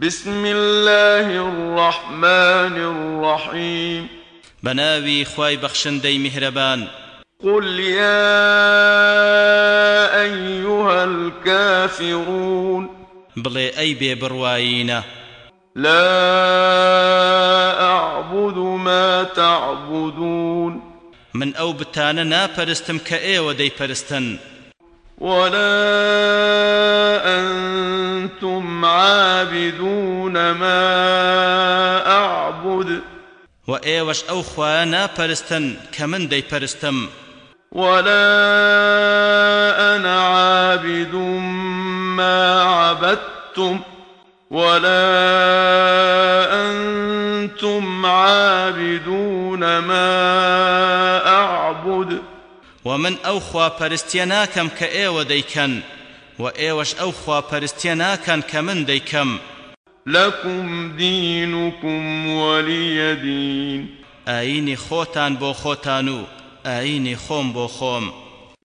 بسم الله الرحمن الرحيم. بناوي خواي بخشندي مهربان قل يا أيها الكافرون. بڵێ ئەی بێبڕوایینە لا أعبد ما تعبدون. من ئەو بتانە ناپەرستم کە ئێوە دەیپەرستن. ولا أنتم عابدون ما أعبد. و ئێوەش ئەو خوایە ناپەرستن کە من دەیپەرستم ولا أنا عابد ما عبدتم. ولا أنتم عابدون ما أعبد. ومن ئەو خواپەرستیە ناکەم کە وإيوش أوخوا پرستينا كان كمن ديكم لكم دينكم ولي دين. آيني خوتان بو خوتانو آيني خوم بو خوم